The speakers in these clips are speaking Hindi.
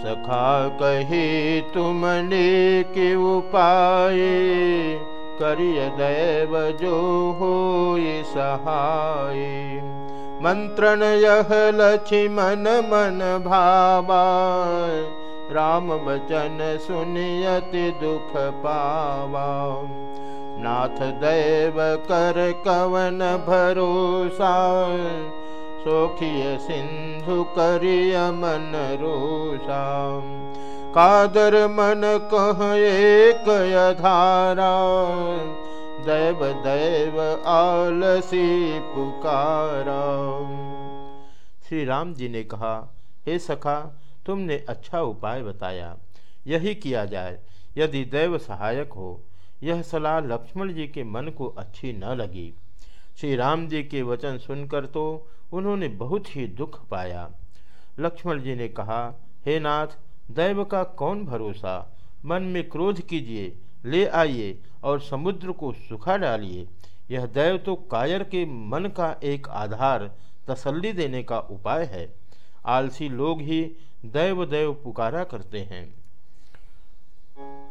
सखा कही तुमने के उपाय? करिय दैव जो हो सहाय। मंत्रण यह लक्ष्मण मन भावा राम बचन सुनियति दुख पावा। नाथ दैव कर कवन भरोसा सोखिय सिंधु करिय मन रोषा कादर मन कह एक धारा दैव दैव आलसी पुकारा। श्री राम जी ने कहा, हे सखा, तुमने अच्छा उपाय बताया। यही किया जाए। यदि दैव सहायक हो, यह सलाह लक्ष्मण जी के मन को अच्छी न लगी। श्री राम जी के वचन सुनकर तो उन्होंने बहुत ही दुख पाया। लक्ष्मण जी ने कहा, हे नाथ, दैव का कौन भरोसा? मन में क्रोध कीजिए, ले आइए और समुद्र को सुखा डालिए। यह दैव तो कायर के मन का एक आधार, तसल्ली देने का उपाय है। आलसी लोग ही दैव दैव पुकारा करते हैं।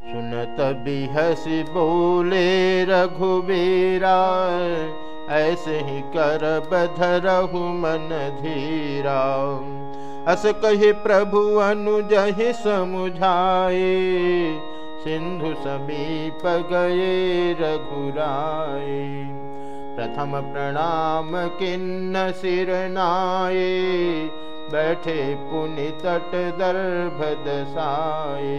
सुनत बिहसी बोले रघुबीरा ऐसे ही कर बधरहु मन धीरा। अस कहे प्रभु अनुज ही समुझाए, सिंधु समीप गए रघुराए। प्रथम प्रणाम किन्न सिर नाये बैठे पुनि तट दर्भ दसाए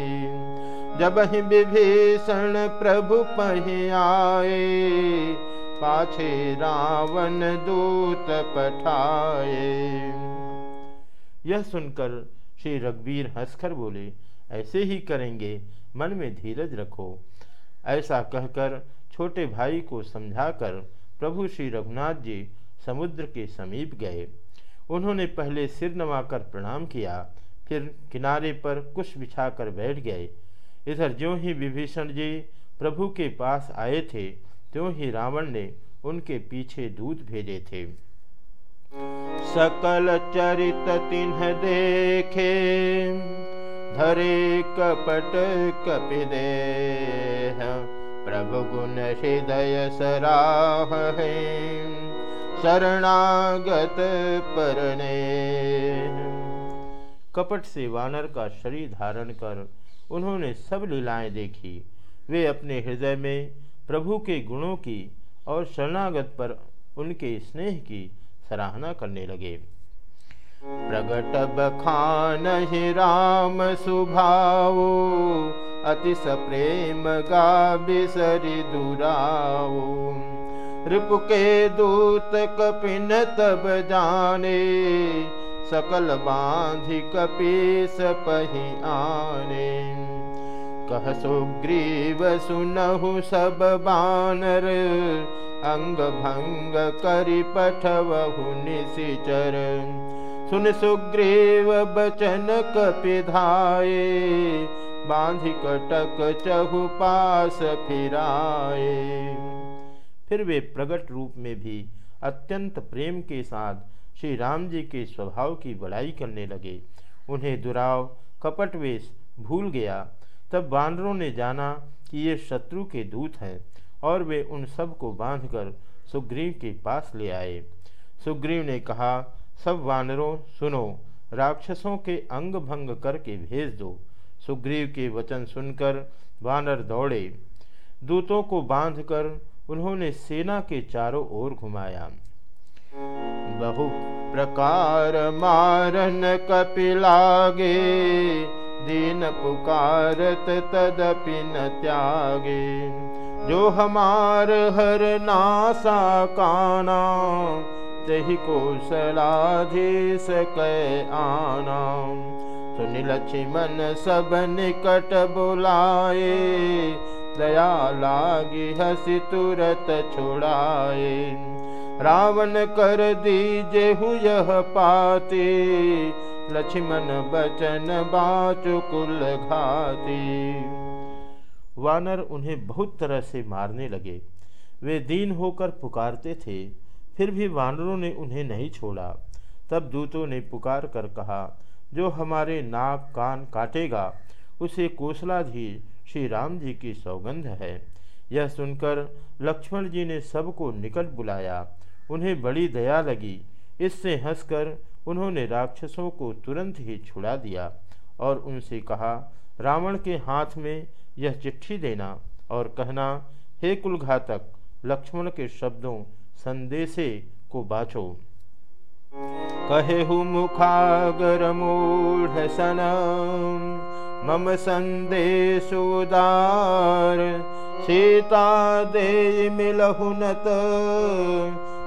जब ही विभीषण प्रभु पही आए पाछे रावण दूत पठाए। यह सुनकर श्री रघुवीर हंसकर बोले, ऐसे ही करेंगे, मन में धीरज रखो। ऐसा कहकर छोटे भाई को समझाकर प्रभु श्री रघुनाथ जी समुद्र के समीप गए। उन्होंने पहले सिर नवाकर प्रणाम किया, फिर किनारे पर कुश बिछाकर बैठ गए। इधर ज्यों ही विभीषण जी प्रभु के पास आए थे त्यों ही रावण ने उनके पीछे दूध भेजे थे। सकल चरित तिन्ह देखे, धरे कपट कपिदे प्रभु गुण हृदय सराह है, शरणागत परने कपट से वानर का शरीर धारण कर उन्होंने सब लीलाएँ देखी। वे अपने हृदय में प्रभु के गुणों की और शरणागत पर उनके स्नेह की सराहना करने लगे। प्रगट बखान ही राम, सुभाओ, अति प्रेम गा बिसरी दुराओ। रिपु के दूत कपिन तब जाने, सकल बांधि कपीस पही आने। कह सुग्रीव सुनहु सब बानर, अंग भंग करि पठवहु निशिचर सुन सुग्रीव बचन कपिधाये बांधि कटक चहु पास फिराए फिर वे प्रगट रूप में भी अत्यंत प्रेम के साथ श्री राम जी के स्वभाव की बड़ाई करने लगे। उन्हें दुराव कपटवेश भूल गया। तब बानरों ने जाना कि ये शत्रु के दूत हैं, और वे उन सबको बांधकर सुग्रीव के पास ले आए। सुग्रीव ने कहा, सब वानरों सुनो, राक्षसों के अंग भंग करके भेज दो। सुग्रीव के वचन सुनकर वानर दौड़े। दूतों को बांधकर उन्होंने सेना के चारों ओर घुमाया। बहु प्रकार मारन कपिलागे दीन पुकारत तदपि न त्यागे। जो हमार हर नासा काना, तही कौशलाधीश कै आना। सुनि लक्ष्मण सब निकट बुलाए, दया लागी हसी तुरत छुड़ाए। रावण कर दीजे यह पाती लक्ष्मण बचन बाचु कुल घाती। वानर उन्हें बहुत तरह से मारने लगे। वे दीन होकर पुकारते थे, फिर भी वानरों ने उन्हें नहीं छोड़ा। तब दूतों ने पुकार कर कहा, जो हमारे नाक कान काटेगा, उसे कोसलाधीश श्री राम जी की सौगंध है। यह सुनकर लक्ष्मण जी ने सबको निकट बुलाया। उन्हें बड़ी दया लगी। इससे हंसकर उन्होंने राक्षसों को तुरंत ही छुड़ा दिया और उनसे कहा, रावण के हाथ में यह चिट्ठी देना और कहना, हे कुलघातक, लक्ष्मण के शब्दों संदेशे को बाछो कहे मुखागर मूढ़ सन मम संदेश उदार, सीता दे मिलहुनत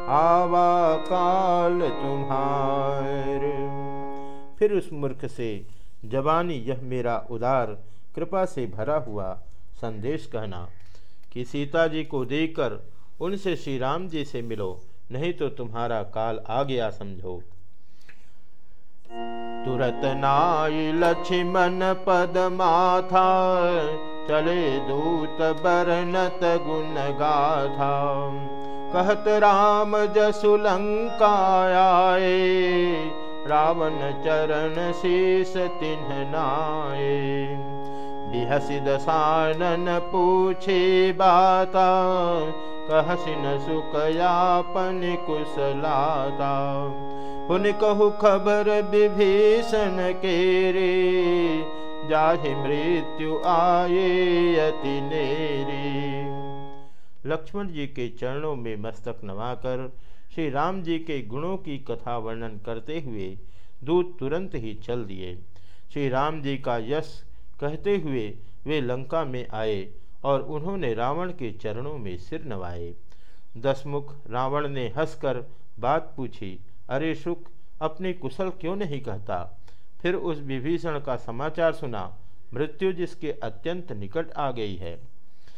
आवा काल तुम्हार। फिर उस मूर्ख से, जवानी यह मेरा उदार, कृपा से भरा हुआ संदेश कहना कि सीता जी को देकर उनसे श्री राम जी से मिलो, नहीं तो तुम्हारा काल आ गया समझो। तुरत नाई लक्ष्मण पद माथा चले दूत बरनत गुण गाथा। कहत राम जसु आए रावण चरण बिहसी दसानन पूछे बाता कहसिन सुकयापन कुशलाता। कहु खबर विभीषण के रे जाहि मृत्यु आये अति नेरी लक्ष्मण जी के चरणों में मस्तक नवाकर श्री राम जी के गुणों की कथा वर्णन करते हुए दूत तुरंत ही चल दिए। श्री राम जी का यश कहते हुए वे लंका में आए और उन्होंने रावण के चरणों में सिर नवाए। दसमुख रावण ने हंसकर बात पूछी, अरे सुख, अपनी कुशल क्यों नहीं कहता? फिर उस विभीषण का समाचार सुना, मृत्यु जिसके अत्यंत निकट आ गई है।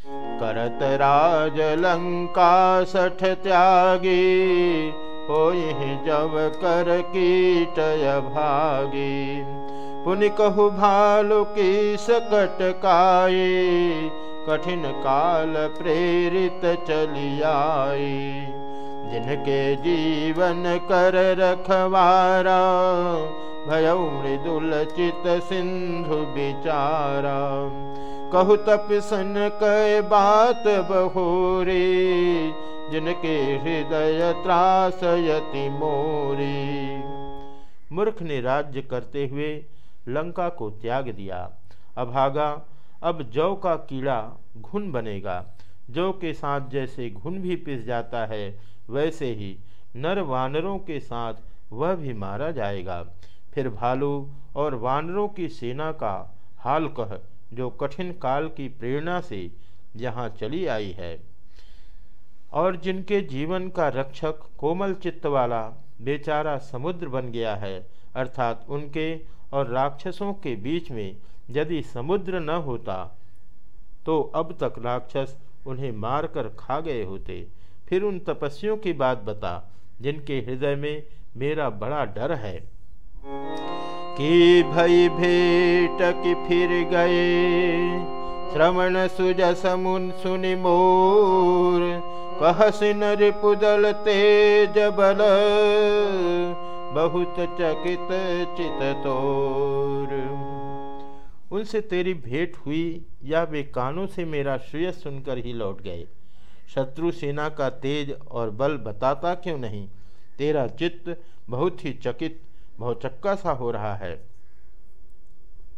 करत राज लंका सठ त्यागी हो जब कर कीटय कहु भालु की सकट काये कठिन काल प्रेरित चलियाई। जिनके जीवन कर रखवारा भय मृदुल चित सिंधु बिचारा कहु तपसन कै बात बहोरी, जिनके हृदय त्रासयति मोरी। मूर्ख ने राज्य करते हुए लंका को त्याग दिया। अभागा अब जौ का कीड़ा घुन बनेगा। जौ के साथ जैसे घुन भी पिस जाता है, वैसे ही नर वानरों के साथ वह भी मारा जाएगा। फिर भालू और वानरों की सेना का हाल कह जो कठिन काल की प्रेरणा से यहाँ चली आई है। और जिनके जीवन का रक्षक कोमल चित्त वाला बेचारा समुद्र बन गया है, अर्थात उनके और राक्षसों के बीच में यदि समुद्र न होता तो अब तक राक्षस उन्हें मारकर खा गए होते। फिर उन तपस्वियों की बात बता, जिनके हृदय में मेरा बड़ा डर है। कि भई भेट कि फिर गए। श्रवण सुजस मुन सुनि मोर कहसिन रिपुदल तेज बल, बहुत चकित चित तोर। उनसे तेरी भेंट हुई, या वे कानों से मेरा श्रेय सुनकर ही लौट गए। शत्रु सेना का तेज और बल बताता क्यों नहीं? तेरा चित्त बहुत ही चकित बहुचक्का सा हो रहा है।